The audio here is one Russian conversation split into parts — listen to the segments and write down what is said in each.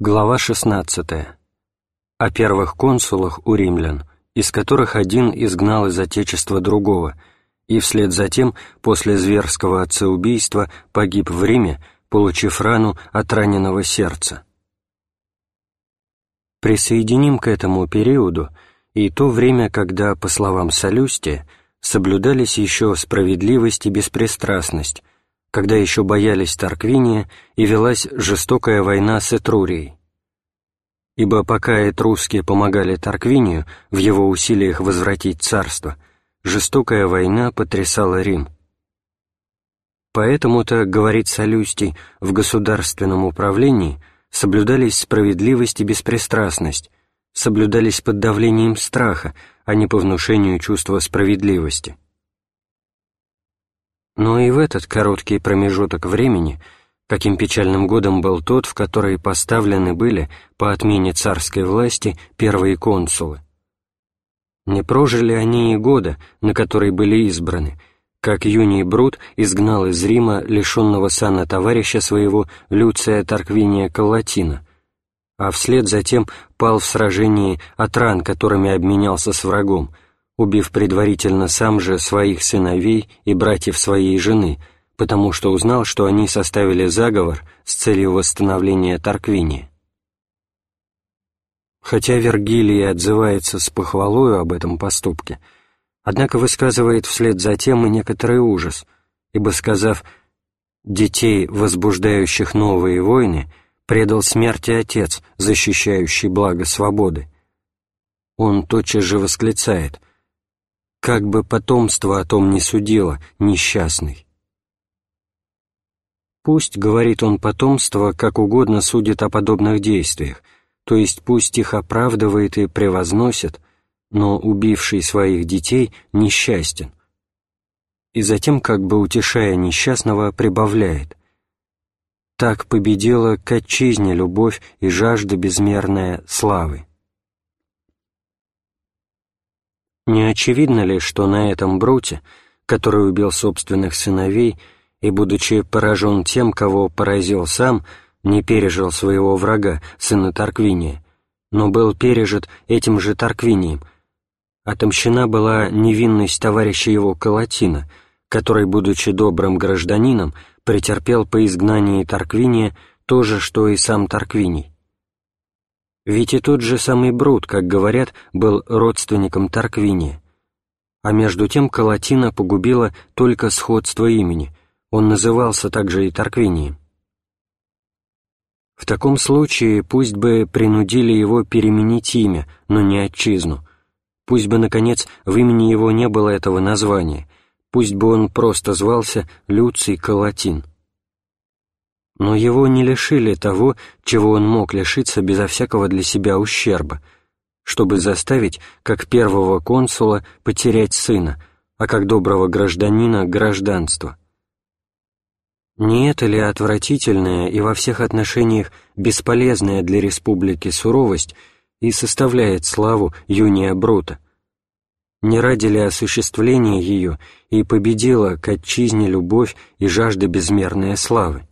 Глава 16. О первых консулах у римлян, из которых один изгнал из Отечества другого, и вслед за тем, после зверского отцеубийства, погиб в Риме, получив рану от раненого сердца. Присоединим к этому периоду и то время, когда, по словам Солюстия, соблюдались еще справедливость и беспристрастность, когда еще боялись Тарквиния и велась жестокая война с Этрурией. Ибо пока этрусские помогали Тарквинию в его усилиях возвратить царство, жестокая война потрясала Рим. Поэтому-то, говорит Солюстий, в государственном управлении соблюдались справедливость и беспристрастность, соблюдались под давлением страха, а не по внушению чувства справедливости. Но и в этот короткий промежуток времени, каким печальным годом был тот, в который поставлены были по отмене царской власти первые консулы. Не прожили они и года, на который были избраны, как Юний Брут изгнал из Рима лишенного сана товарища своего Люция Тарквиния Калатина, а вслед затем пал в сражении от ран, которыми обменялся с врагом — убив предварительно сам же своих сыновей и братьев своей жены, потому что узнал, что они составили заговор с целью восстановления Тарквиния. Хотя Вергилий отзывается с похвалою об этом поступке, однако высказывает вслед за тем и некоторый ужас, ибо, сказав «детей, возбуждающих новые войны», предал смерти отец, защищающий благо свободы. Он тотчас же восклицает как бы потомство о том не судило, несчастный. Пусть, говорит он, потомство как угодно судит о подобных действиях, то есть пусть их оправдывает и превозносит, но убивший своих детей несчастен. И затем, как бы утешая несчастного, прибавляет «Так победила к отчизне любовь и жажда безмерная славы». Не очевидно ли, что на этом Бруте, который убил собственных сыновей и, будучи поражен тем, кого поразил сам, не пережил своего врага, сына Тарквиния, но был пережит этим же Тарквинием, отомщена была невинность товарища его Калатина, который, будучи добрым гражданином, претерпел по изгнании Тарквиния то же, что и сам Тарквиний. Ведь и тот же самый Брут, как говорят, был родственником Тарквиния. А между тем Калатина погубила только сходство имени, он назывался также и Тарквинием. В таком случае пусть бы принудили его переменить имя, но не отчизну. Пусть бы, наконец, в имени его не было этого названия, пусть бы он просто звался Люций Калатин но его не лишили того, чего он мог лишиться безо всякого для себя ущерба, чтобы заставить, как первого консула, потерять сына, а как доброго гражданина — гражданство. Не это ли отвратительная и во всех отношениях бесполезная для республики суровость и составляет славу Юния Брута? Не ради ли осуществления ее и победила к отчизне любовь и жажда безмерной славы?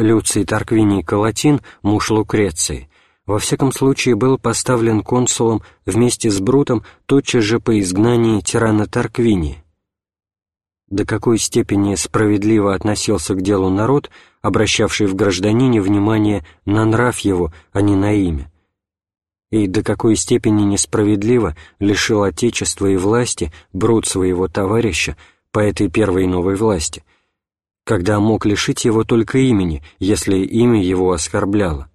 Люций Тарквиний Калатин, муж Лукреции, во всяком случае был поставлен консулом вместе с Брутом тотчас же по изгнании тирана Тарквиния. До какой степени справедливо относился к делу народ, обращавший в гражданине внимание на нрав его, а не на имя, и до какой степени несправедливо лишил отечества и власти Брут своего товарища по этой первой новой власти — когда мог лишить его только имени, если имя его оскорбляло.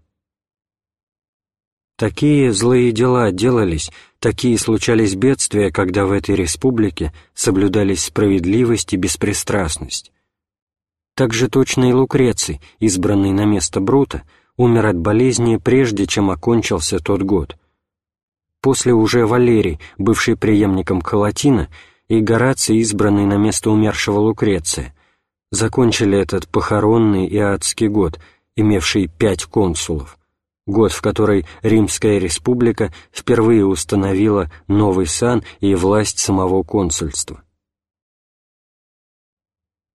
Такие злые дела делались, такие случались бедствия, когда в этой республике соблюдались справедливость и беспристрастность. Так же точно и Лукреций, избранный на место Брута, умер от болезни прежде, чем окончился тот год. После уже Валерий, бывший преемником Калатина, и Гораций, избранный на место умершего Лукреция, закончили этот похоронный и адский год, имевший пять консулов, год, в который Римская республика впервые установила новый сан и власть самого консульства.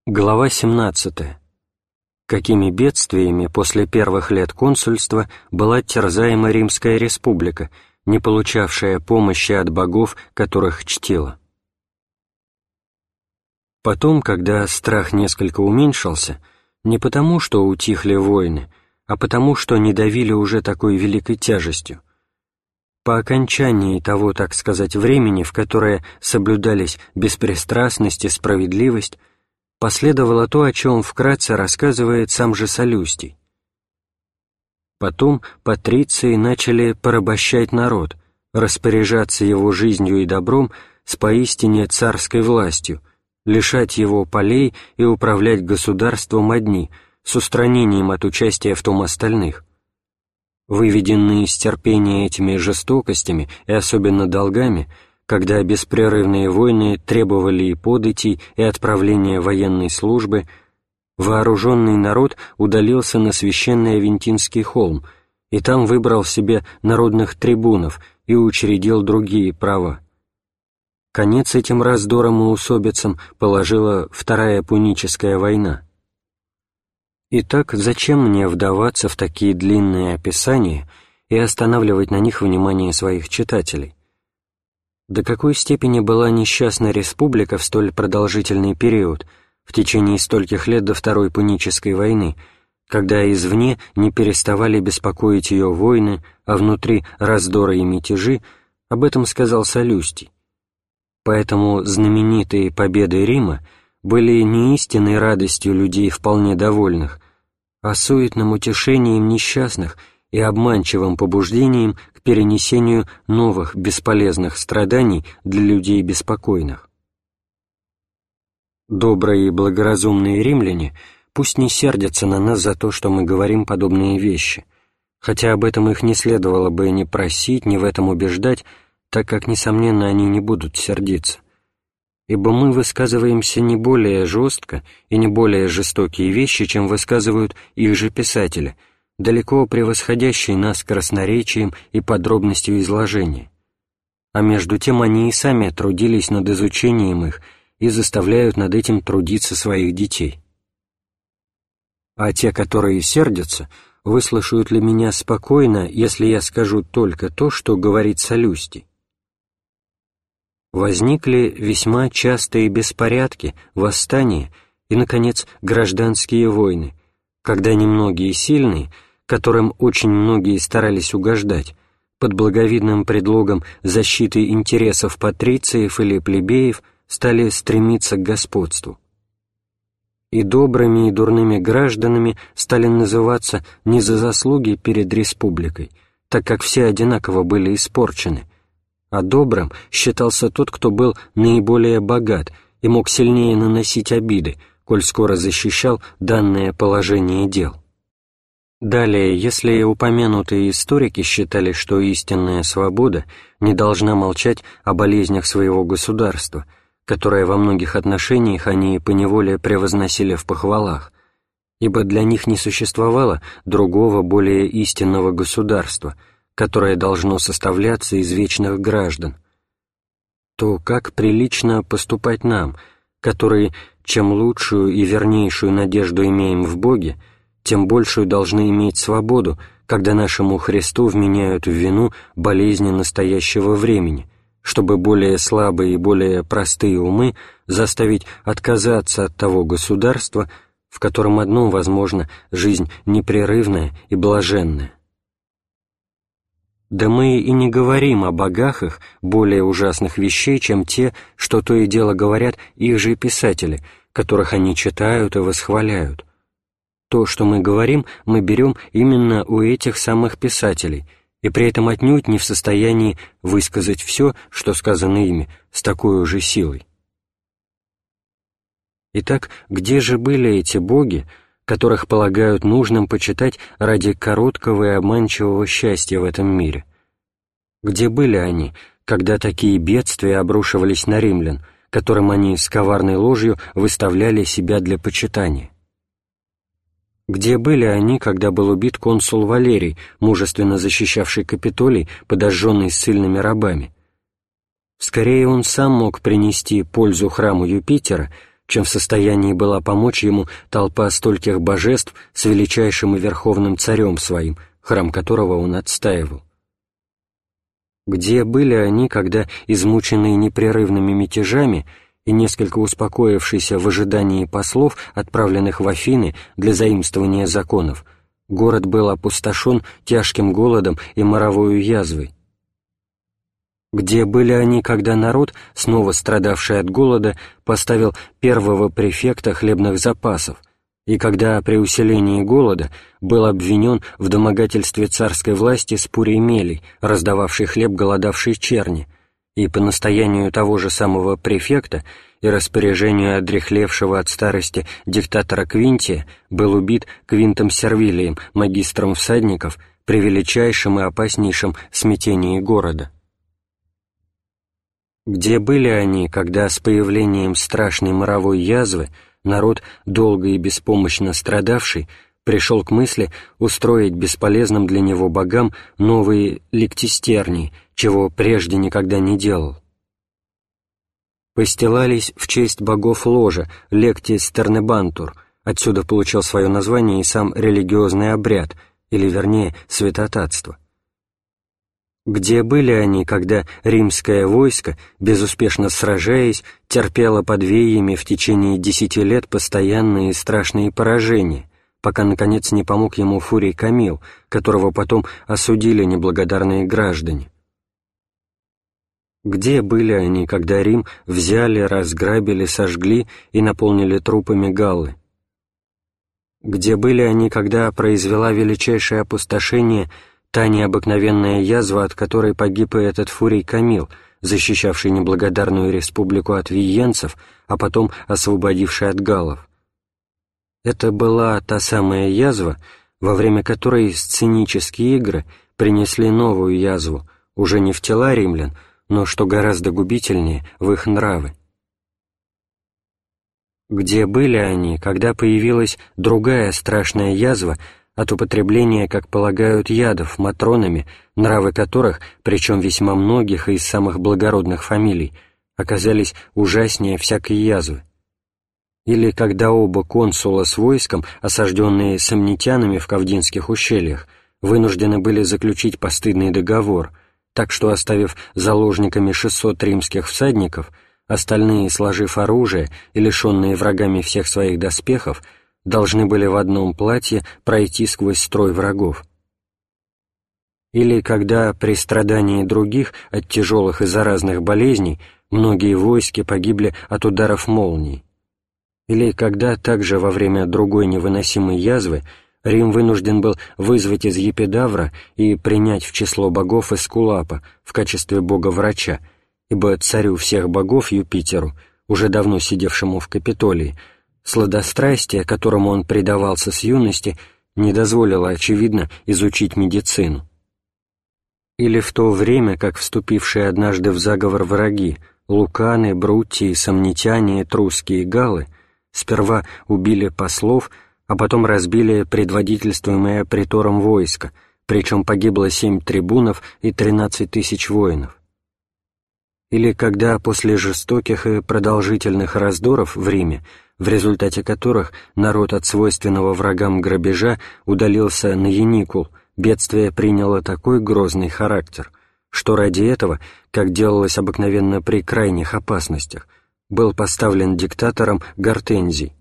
Глава 17. какими бедствиями после первых лет консульства была терзаема Римская республика, не получавшая помощи от богов, которых чтила. Потом, когда страх несколько уменьшился, не потому, что утихли войны, а потому, что не давили уже такой великой тяжестью. По окончании того, так сказать, времени, в которое соблюдались беспристрастность и справедливость, последовало то, о чем вкратце рассказывает сам же Солюстий. Потом патриции начали порабощать народ, распоряжаться его жизнью и добром с поистине царской властью, лишать его полей и управлять государством одни, с устранением от участия в том остальных. Выведенные из терпения этими жестокостями и особенно долгами – когда беспрерывные войны требовали и податей, и отправления военной службы, вооруженный народ удалился на священный Авентинский холм и там выбрал себе народных трибунов и учредил другие права. Конец этим раздорам и усобицам положила Вторая Пуническая война. Итак, зачем мне вдаваться в такие длинные описания и останавливать на них внимание своих читателей? До какой степени была несчастна республика в столь продолжительный период, в течение стольких лет до Второй Пунической войны, когда извне не переставали беспокоить ее войны, а внутри раздоры и мятежи, об этом сказал Солюстий. Поэтому знаменитые победы Рима были не истинной радостью людей вполне довольных, а суетным утешением несчастных и обманчивым побуждением к перенесению новых бесполезных страданий для людей беспокойных. Добрые и благоразумные римляне пусть не сердятся на нас за то, что мы говорим подобные вещи, хотя об этом их не следовало бы ни просить, ни в этом убеждать, так как, несомненно, они не будут сердиться. Ибо мы высказываемся не более жестко и не более жестокие вещи, чем высказывают их же писатели — далеко превосходящие нас красноречием и подробностью изложения. А между тем они и сами трудились над изучением их и заставляют над этим трудиться своих детей. А те, которые сердятся, выслушают ли меня спокойно, если я скажу только то, что говорит Солюстий? Возникли весьма частые беспорядки, восстания и, наконец, гражданские войны, когда немногие сильные — которым очень многие старались угождать, под благовидным предлогом защиты интересов патрициев или плебеев стали стремиться к господству. И добрыми и дурными гражданами стали называться не за заслуги перед республикой, так как все одинаково были испорчены, а добрым считался тот, кто был наиболее богат и мог сильнее наносить обиды, коль скоро защищал данное положение дел. Далее, если упомянутые историки считали, что истинная свобода не должна молчать о болезнях своего государства, которое во многих отношениях они поневоле превозносили в похвалах, ибо для них не существовало другого более истинного государства, которое должно составляться из вечных граждан, то как прилично поступать нам, которые, чем лучшую и вернейшую надежду имеем в Боге, тем большую должны иметь свободу, когда нашему Христу вменяют в вину болезни настоящего времени, чтобы более слабые и более простые умы заставить отказаться от того государства, в котором одном возможна жизнь непрерывная и блаженная. Да мы и не говорим о богах более ужасных вещей, чем те, что то и дело говорят их же писатели, которых они читают и восхваляют, то, что мы говорим, мы берем именно у этих самых писателей, и при этом отнюдь не в состоянии высказать все, что сказано ими, с такой же силой. Итак, где же были эти боги, которых полагают нужным почитать ради короткого и обманчивого счастья в этом мире? Где были они, когда такие бедствия обрушивались на римлян, которым они с коварной ложью выставляли себя для почитания? Где были они, когда был убит консул Валерий, мужественно защищавший Капитолий, подожженный ссыльными рабами? Скорее он сам мог принести пользу храму Юпитера, чем в состоянии была помочь ему толпа стольких божеств с величайшим и верховным царем своим, храм которого он отстаивал. Где были они, когда, измученные непрерывными мятежами и несколько успокоившийся в ожидании послов, отправленных в Афины для заимствования законов, город был опустошен тяжким голодом и моровою язвой? Где были они, когда народ, снова страдавший от голода, поставил первого префекта хлебных запасов, и когда при усилении голода был обвинен в домогательстве царской власти Спурий Мелий, раздававший хлеб голодавшей черни, и по настоянию того же самого префекта и распоряжению одрехлевшего от старости диктатора Квинтия был убит Квинтом Сервилием, магистром всадников, при величайшем и опаснейшем смятении города. Где были они, когда с появлением страшной моровой язвы народ, долго и беспомощно страдавший, пришел к мысли устроить бесполезным для него богам новые ликтистерни, чего прежде никогда не делал? Постилались в честь богов ложа, лектис тернебантур, отсюда получил свое название и сам религиозный обряд, или вернее, святотатство. Где были они, когда римское войско, безуспешно сражаясь, терпело под веями в течение десяти лет постоянные и страшные поражения, пока, наконец, не помог ему Фурий Камил, которого потом осудили неблагодарные граждане? Где были они, когда Рим взяли, разграбили, сожгли и наполнили трупами галлы? Где были они, когда произвела величайшее опустошение – та необыкновенная язва, от которой погиб и этот Фурий Камил, защищавший неблагодарную республику от виенцев, а потом освободивший от галлов. Это была та самая язва, во время которой сценические игры принесли новую язву, уже не в тела римлян, но, что гораздо губительнее, в их нравы. Где были они, когда появилась другая страшная язва, от употребления, как полагают, ядов матронами, нравы которых, причем весьма многих и из самых благородных фамилий, оказались ужаснее всякой язвы. Или когда оба консула с войском, осажденные сомнитянами в Кавдинских ущельях, вынуждены были заключить постыдный договор, так что, оставив заложниками 600 римских всадников, остальные, сложив оружие и лишенные врагами всех своих доспехов, должны были в одном платье пройти сквозь строй врагов. Или когда при страдании других от тяжелых и заразных болезней многие войски погибли от ударов молний. Или когда также во время другой невыносимой язвы Рим вынужден был вызвать из Епидавра и принять в число богов Эскулапа в качестве бога-врача, ибо царю всех богов Юпитеру, уже давно сидевшему в Капитолии, Сладострастие, которому он предавался с юности, не дозволило, очевидно, изучить медицину. Или в то время, как вступившие однажды в заговор враги, луканы, брутии, сомнитяне, трусские галы, сперва убили послов, а потом разбили предводительствуемое притором войско, причем погибло семь трибунов и тринадцать тысяч воинов. Или когда после жестоких и продолжительных раздоров в Риме в результате которых народ от свойственного врагам грабежа удалился на Яникул, бедствие приняло такой грозный характер, что ради этого, как делалось обыкновенно при крайних опасностях, был поставлен диктатором Гортензий.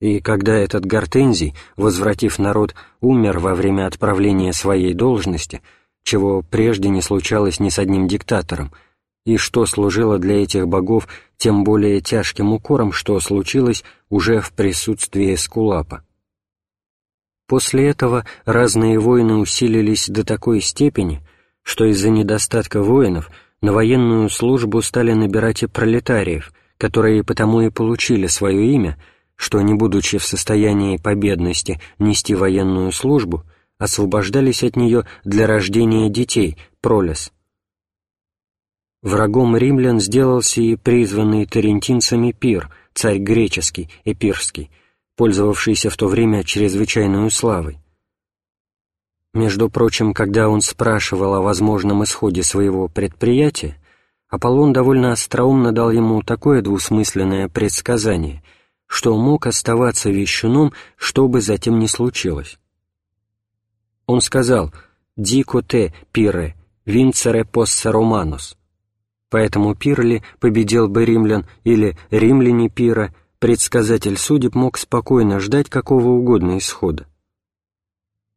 И когда этот Гортензий, возвратив народ, умер во время отправления своей должности, чего прежде не случалось ни с одним диктатором, и что служило для этих богов тем более тяжким укором, что случилось уже в присутствии Эскулапа. После этого разные войны усилились до такой степени, что из-за недостатка воинов на военную службу стали набирать и пролетариев, которые потому и получили свое имя, что, не будучи в состоянии победности нести военную службу, освобождались от нее для рождения детей, пролес, Врагом римлян сделался и призванный тарентинцами Пир, царь греческий, эпирский, пользовавшийся в то время чрезвычайной славой. Между прочим, когда он спрашивал о возможном исходе своего предприятия, Аполлон довольно остроумно дал ему такое двусмысленное предсказание, что мог оставаться вещуном, что бы затем ни случилось. Он сказал «Дико те, пире, винцере посса романус». Поэтому Пирли победил бы римлян или римляне Пира, предсказатель судеб мог спокойно ждать какого угодно исхода.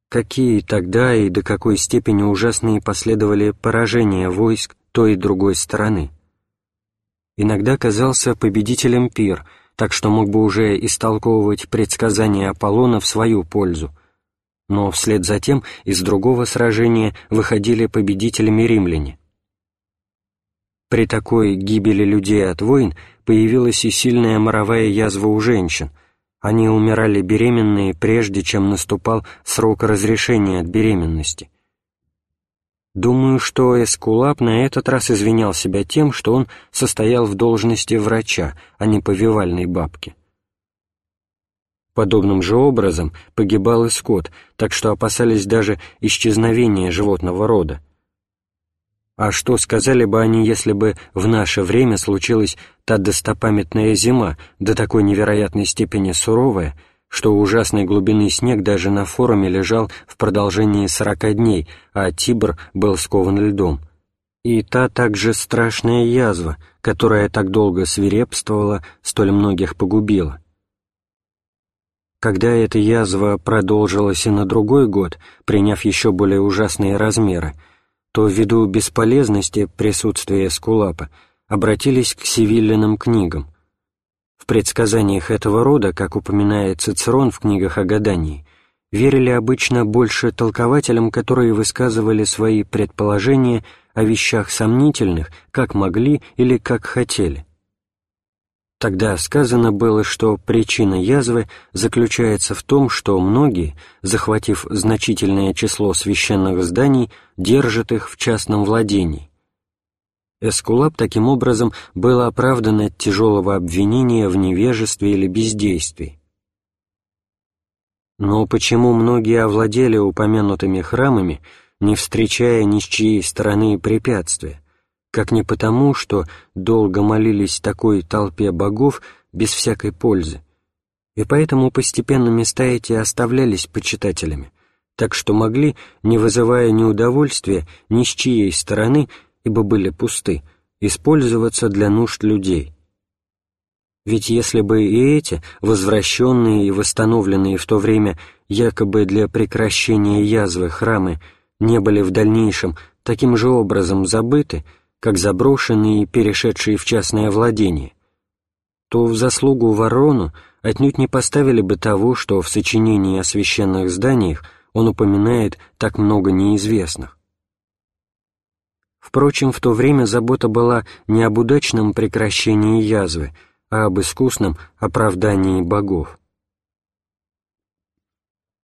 Какие тогда и до какой степени ужасные последовали поражения войск той и другой стороны. Иногда казался победителем Пир, так что мог бы уже истолковывать предсказания Аполлона в свою пользу, но вслед за тем из другого сражения выходили победителями римляне. При такой гибели людей от войн появилась и сильная моровая язва у женщин. Они умирали беременные, прежде чем наступал срок разрешения от беременности. Думаю, что Эскулап на этот раз извинял себя тем, что он состоял в должности врача, а не повивальной бабки. Подобным же образом погибал и скот, так что опасались даже исчезновения животного рода. А что сказали бы они, если бы в наше время случилась та достопамятная зима, до такой невероятной степени суровая, что ужасной глубины снег даже на форуме лежал в продолжении сорока дней, а Тибр был скован льдом. И та также страшная язва, которая так долго свирепствовала, столь многих погубила. Когда эта язва продолжилась и на другой год, приняв еще более ужасные размеры, то ввиду бесполезности присутствия Скулапа обратились к сивиллиным книгам. В предсказаниях этого рода, как упоминает Цицерон в книгах о гадании, верили обычно больше толкователям, которые высказывали свои предположения о вещах сомнительных, как могли или как хотели. Тогда сказано было, что причина язвы заключается в том, что многие, захватив значительное число священных зданий, держат их в частном владении. Эскулап таким образом был оправдан от тяжелого обвинения в невежестве или бездействии. Но почему многие овладели упомянутыми храмами, не встречая ни с чьей стороны препятствия? Как не потому, что долго молились такой толпе богов без всякой пользы, и поэтому постепенно места эти оставлялись почитателями, так что могли, не вызывая неудовольствия ни с чьей стороны, ибо были пусты, использоваться для нужд людей. Ведь если бы и эти, возвращенные и восстановленные в то время якобы для прекращения язвы храмы, не были в дальнейшем таким же образом забыты, как заброшенные перешедшие в частное владение, то в заслугу Ворону отнюдь не поставили бы того, что в сочинении о священных зданиях он упоминает так много неизвестных. Впрочем, в то время забота была не об удачном прекращении язвы, а об искусном оправдании богов.